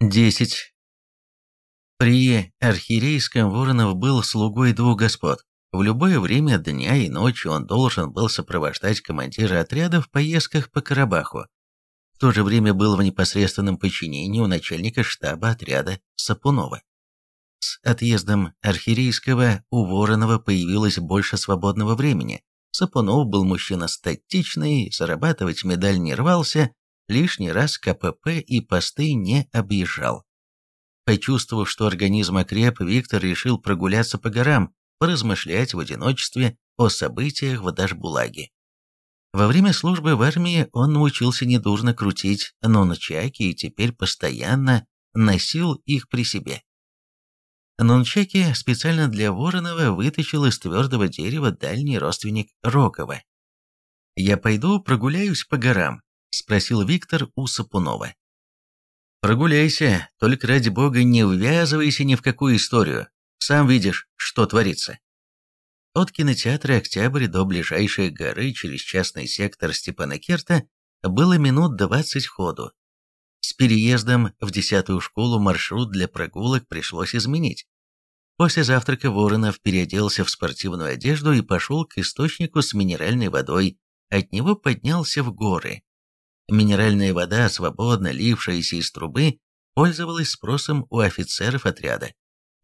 10. При архиерейском Воронов был слугой двух господ. В любое время дня и ночи он должен был сопровождать командира отряда в поездках по Карабаху. В то же время был в непосредственном подчинении у начальника штаба отряда Сапунова. С отъездом архиерейского у Воронова появилось больше свободного времени. Сапунов был мужчина статичный, зарабатывать медаль не рвался, лишний раз КПП и посты не объезжал. Почувствовав, что организм окреп, Виктор решил прогуляться по горам, поразмышлять в одиночестве о событиях в Дашбулаге. Во время службы в армии он научился недурно крутить нунчаки и теперь постоянно носил их при себе. Нунчаки специально для Воронова вытащил из твердого дерева дальний родственник Рокова. «Я пойду прогуляюсь по горам», — спросил Виктор у Сапунова. «Прогуляйся, только ради бога не ввязывайся ни в какую историю. Сам видишь, что творится». От кинотеатра «Октябрь» до ближайшей горы через частный сектор Степанакерта было минут двадцать ходу. С переездом в десятую школу маршрут для прогулок пришлось изменить. После завтрака Воронов переоделся в спортивную одежду и пошел к источнику с минеральной водой. От него поднялся в горы. Минеральная вода, свободно лившаяся из трубы, пользовалась спросом у офицеров отряда.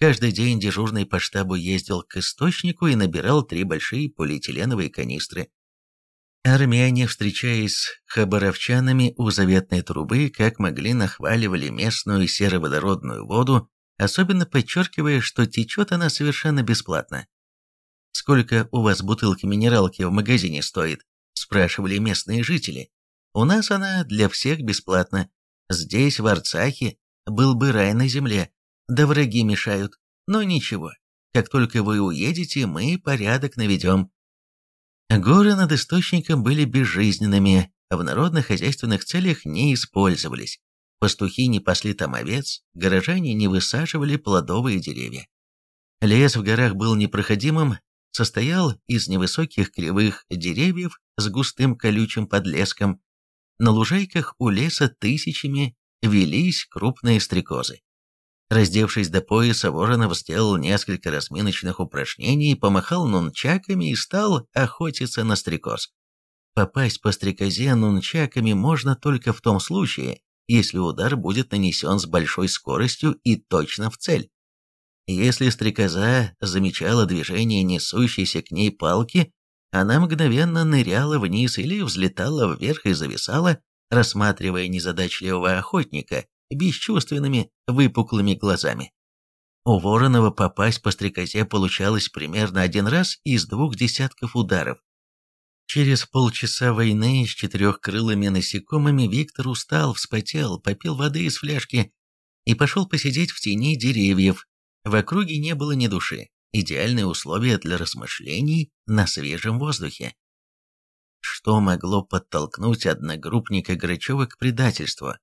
Каждый день дежурный по штабу ездил к источнику и набирал три большие полиэтиленовые канистры. Армяне, встречаясь с хабаровчанами у заветной трубы, как могли нахваливали местную сероводородную воду, особенно подчеркивая, что течет она совершенно бесплатно. «Сколько у вас бутылки минералки в магазине стоит?» – спрашивали местные жители. У нас она для всех бесплатна. Здесь, в Арцахе, был бы рай на земле, да враги мешают. Но ничего, как только вы уедете, мы порядок наведем. Горы над источником были безжизненными, в народно-хозяйственных целях не использовались. Пастухи не пасли там овец, горожане не высаживали плодовые деревья. Лес в горах был непроходимым, состоял из невысоких кривых деревьев с густым колючим подлеском, на лужайках у леса тысячами велись крупные стрекозы. Раздевшись до пояса, Воронов сделал несколько разминочных упражнений, помахал нунчаками и стал охотиться на стрекоз. Попасть по стрекозе нунчаками можно только в том случае, если удар будет нанесен с большой скоростью и точно в цель. Если стрекоза замечала движение несущейся к ней палки, она мгновенно ныряла вниз или взлетала вверх и зависала, рассматривая незадачливого охотника бесчувственными выпуклыми глазами. У Воронова попасть по стрекозе получалось примерно один раз из двух десятков ударов. Через полчаса войны с четырехкрылыми насекомыми Виктор устал, вспотел, попил воды из фляжки и пошел посидеть в тени деревьев. В округе не было ни души идеальные условия для размышлений на свежем воздухе. Что могло подтолкнуть одногруппника Грачева к предательству?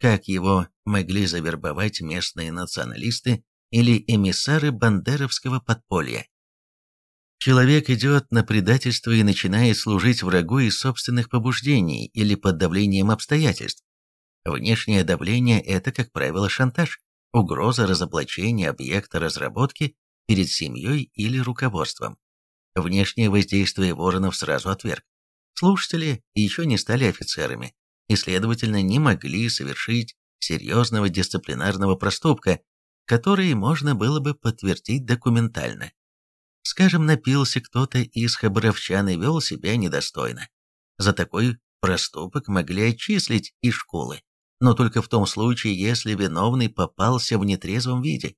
Как его могли завербовать местные националисты или эмиссары бандеровского подполья? Человек идет на предательство и начинает служить врагу из собственных побуждений или под давлением обстоятельств. Внешнее давление – это, как правило, шантаж, угроза разоблачения объекта разработки перед семьей или руководством. Внешнее воздействие Воронов сразу отверг. Слушатели еще не стали офицерами и, следовательно, не могли совершить серьезного дисциплинарного проступка, который можно было бы подтвердить документально. Скажем, напился кто-то из хабаровчан и вел себя недостойно. За такой проступок могли отчислить из школы, но только в том случае, если виновный попался в нетрезвом виде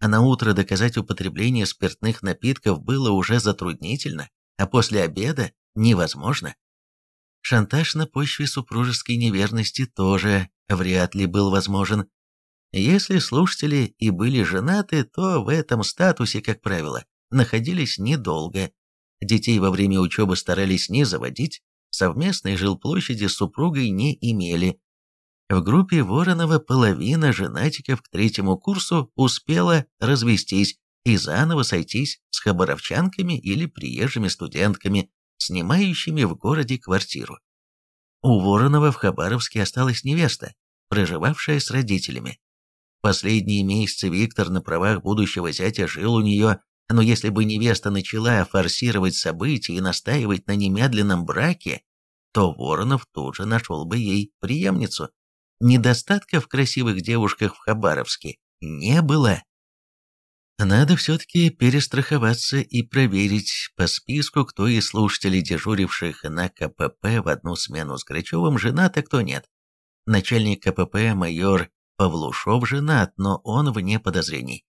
а на утро доказать употребление спиртных напитков было уже затруднительно, а после обеда невозможно. Шантаж на почве супружеской неверности тоже вряд ли был возможен. Если слушатели и были женаты, то в этом статусе, как правило, находились недолго. Детей во время учебы старались не заводить, совместной жилплощади с супругой не имели, в группе Воронова половина женатиков к третьему курсу успела развестись и заново сойтись с хабаровчанками или приезжими студентками, снимающими в городе квартиру. У Воронова в Хабаровске осталась невеста, проживавшая с родителями. Последние месяцы Виктор на правах будущего зятя жил у нее, но если бы невеста начала форсировать события и настаивать на немедленном браке, то Воронов тут же нашел бы ей преемницу. Недостатков в красивых девушках в Хабаровске не было. Надо все-таки перестраховаться и проверить по списку, кто из слушателей, дежуривших на КПП в одну смену с Грачевым, женат, а кто нет. Начальник КПП майор Павлушов женат, но он вне подозрений.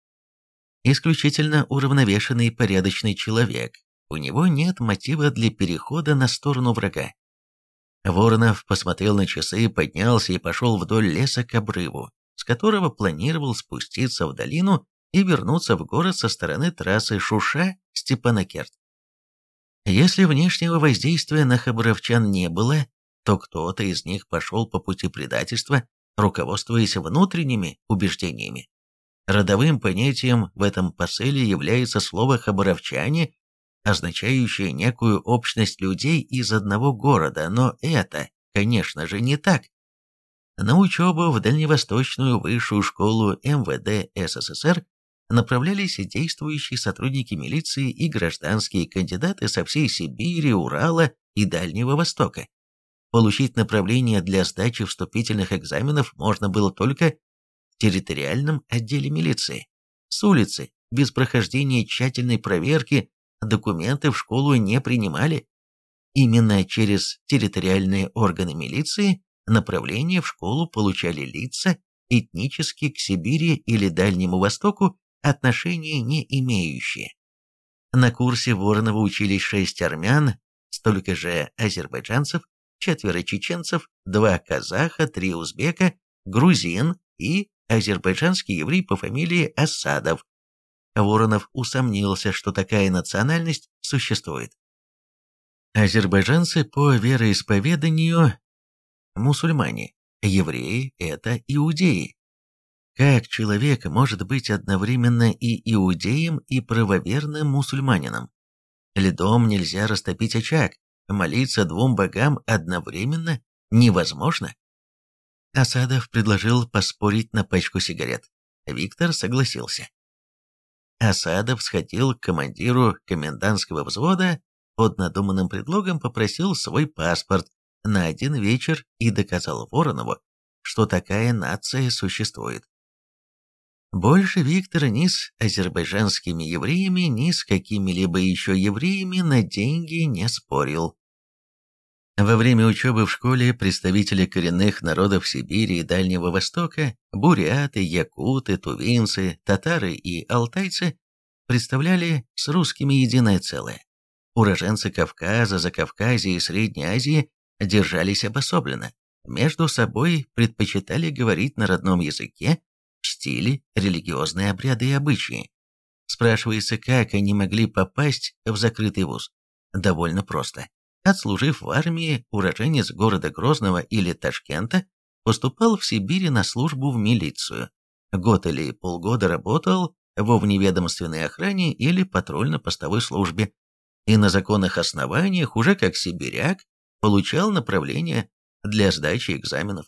Исключительно уравновешенный порядочный человек. У него нет мотива для перехода на сторону врага. Воронов посмотрел на часы, поднялся и пошел вдоль леса к обрыву, с которого планировал спуститься в долину и вернуться в город со стороны трассы Шуша-Степанакерт. Если внешнего воздействия на хабаровчан не было, то кто-то из них пошел по пути предательства, руководствуясь внутренними убеждениями. Родовым понятием в этом посыле является слово «хабаровчане», означающее некую общность людей из одного города, но это, конечно же, не так. На учебу в Дальневосточную высшую школу МВД СССР направлялись действующие сотрудники милиции и гражданские кандидаты со всей Сибири, Урала и Дальнего Востока. Получить направление для сдачи вступительных экзаменов можно было только в территориальном отделе милиции. С улицы, без прохождения тщательной проверки, документы в школу не принимали. Именно через территориальные органы милиции направление в школу получали лица, этнически к Сибири или Дальнему Востоку отношения не имеющие. На курсе Воронова учились шесть армян, столько же азербайджанцев, четверо чеченцев, два казаха, три узбека, грузин и азербайджанский еврей по фамилии Асадов. Воронов усомнился, что такая национальность существует. Азербайджанцы по вероисповеданию – мусульмане, евреи – это иудеи. Как человек может быть одновременно и иудеем, и правоверным мусульманином? Ледом нельзя растопить очаг, молиться двум богам одновременно невозможно. Асадов предложил поспорить на пачку сигарет. Виктор согласился. Асадов сходил к командиру комендантского взвода, под надуманным предлогом попросил свой паспорт на один вечер и доказал Воронову, что такая нация существует. Больше Виктор ни с азербайджанскими евреями, ни с какими-либо еще евреями на деньги не спорил. Во время учебы в школе представители коренных народов Сибири и Дальнего Востока, буряты, якуты, тувинцы, татары и алтайцы представляли с русскими единое целое. Уроженцы Кавказа, Закавказья и Средней Азии держались обособленно, между собой предпочитали говорить на родном языке чтили религиозные обряды и обычаи. Спрашивается, как они могли попасть в закрытый вуз? Довольно просто. Отслужив в армии, уроженец города Грозного или Ташкента поступал в Сибири на службу в милицию. Год или полгода работал во вневедомственной охране или патрульно-постовой службе, и на законных основаниях уже как сибиряк получал направление для сдачи экзаменов.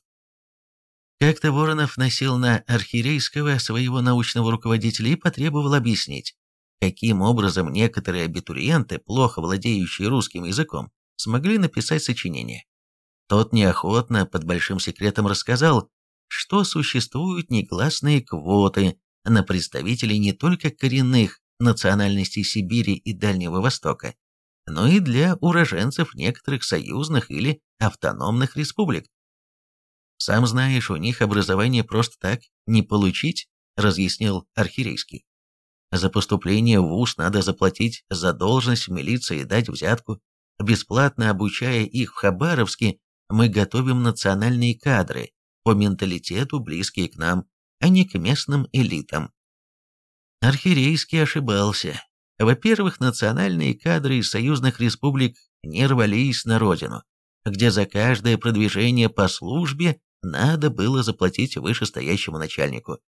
Как-то Воронов носил на архиерейского своего научного руководителя и потребовал объяснить, каким образом некоторые абитуриенты, плохо владеющие русским языком, смогли написать сочинение. Тот неохотно под большим секретом рассказал, что существуют негласные квоты на представителей не только коренных национальностей Сибири и Дальнего Востока, но и для уроженцев некоторых союзных или автономных республик. Сам знаешь, у них образование просто так не получить, разъяснил архирейский. За поступление в ВУЗ надо заплатить задолженность в милиции и дать взятку. Бесплатно обучая их в Хабаровске, мы готовим национальные кадры, по менталитету близкие к нам, а не к местным элитам. Архирейский ошибался. Во-первых, национальные кадры из союзных республик не рвались на родину, где за каждое продвижение по службе надо было заплатить вышестоящему начальнику.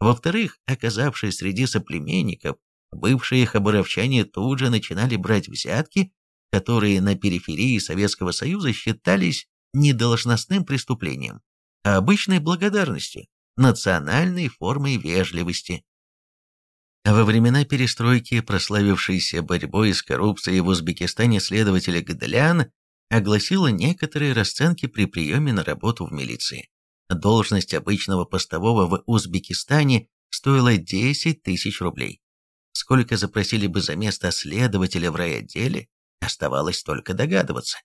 Во-вторых, оказавшись среди соплеменников, бывшие хабаровчане тут же начинали брать взятки, которые на периферии Советского Союза считались не должностным преступлением, а обычной благодарностью, национальной формой вежливости. Во времена перестройки, прославившейся борьбой с коррупцией в Узбекистане следователь Гдалян огласила некоторые расценки при приеме на работу в милиции. Должность обычного постового в Узбекистане стоила 10 тысяч рублей. Сколько запросили бы за место следователя в райотделе, оставалось только догадываться.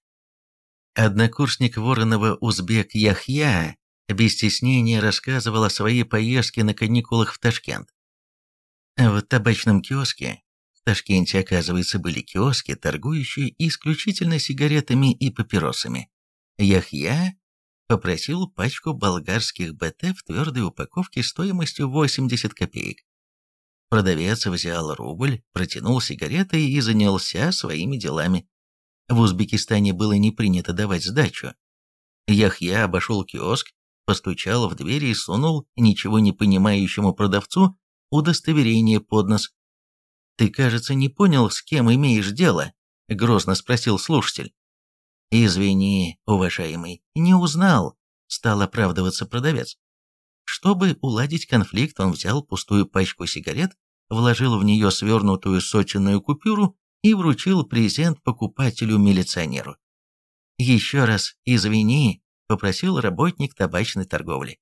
Однокурсник Воронова узбек Яхья без стеснения рассказывал о своей поездке на каникулах в Ташкент. В табачном киоске в Ташкенте, оказывается, были киоски, торгующие исключительно сигаретами и папиросами. Яхья попросил пачку болгарских БТ в твердой упаковке стоимостью 80 копеек. Продавец взял рубль, протянул сигареты и занялся своими делами. В Узбекистане было не принято давать сдачу. Яхья обошел киоск, постучал в дверь и сунул ничего не понимающему продавцу удостоверение под нос. «Ты, кажется, не понял, с кем имеешь дело?» — грозно спросил слушатель. «Извини, уважаемый, не узнал», — стал оправдываться продавец. Чтобы уладить конфликт, он взял пустую пачку сигарет, вложил в нее свернутую сотенную купюру и вручил презент покупателю-милиционеру. «Еще раз извини», — попросил работник табачной торговли.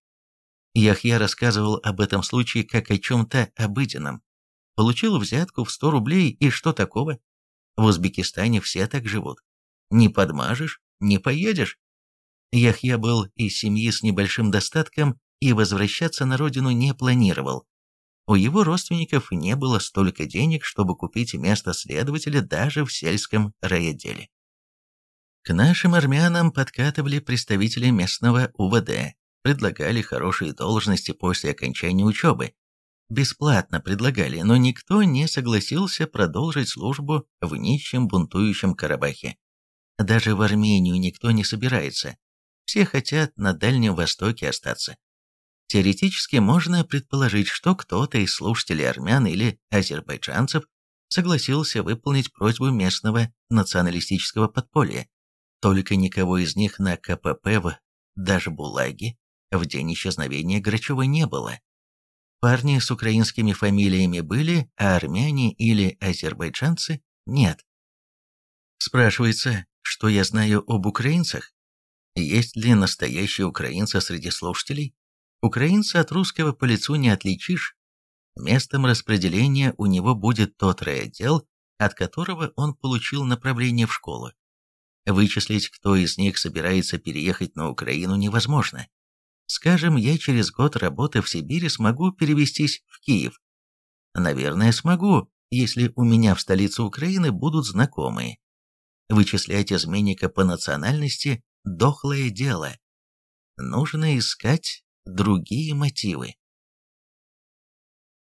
Яхья рассказывал об этом случае как о чем-то обыденном. Получил взятку в 100 рублей, и что такого? В Узбекистане все так живут. Не подмажешь, не поедешь. Яхья был из семьи с небольшим достатком и возвращаться на родину не планировал. У его родственников не было столько денег, чтобы купить место следователя даже в сельском райотделе. К нашим армянам подкатывали представители местного УВД, предлагали хорошие должности после окончания учебы. Бесплатно предлагали, но никто не согласился продолжить службу в нищем бунтующем Карабахе. Даже в Армению никто не собирается. Все хотят на Дальнем Востоке остаться. Теоретически можно предположить, что кто-то из слушателей армян или азербайджанцев согласился выполнить просьбу местного националистического подполья. Только никого из них на КПП в Дажбулаге в день исчезновения Грачева не было. Парни с украинскими фамилиями были, а армяне или азербайджанцы – нет. Спрашивается, что я знаю об украинцах? Есть ли настоящие украинцы среди слушателей? Украинца от русского по лицу не отличишь. Местом распределения у него будет тот райотдел, от которого он получил направление в школу. Вычислить, кто из них собирается переехать на Украину, невозможно. Скажем, я через год работы в Сибири смогу перевестись в Киев. Наверное, смогу, если у меня в столице Украины будут знакомые. Вычислять изменника по национальности – дохлое дело. Нужно искать другие мотивы.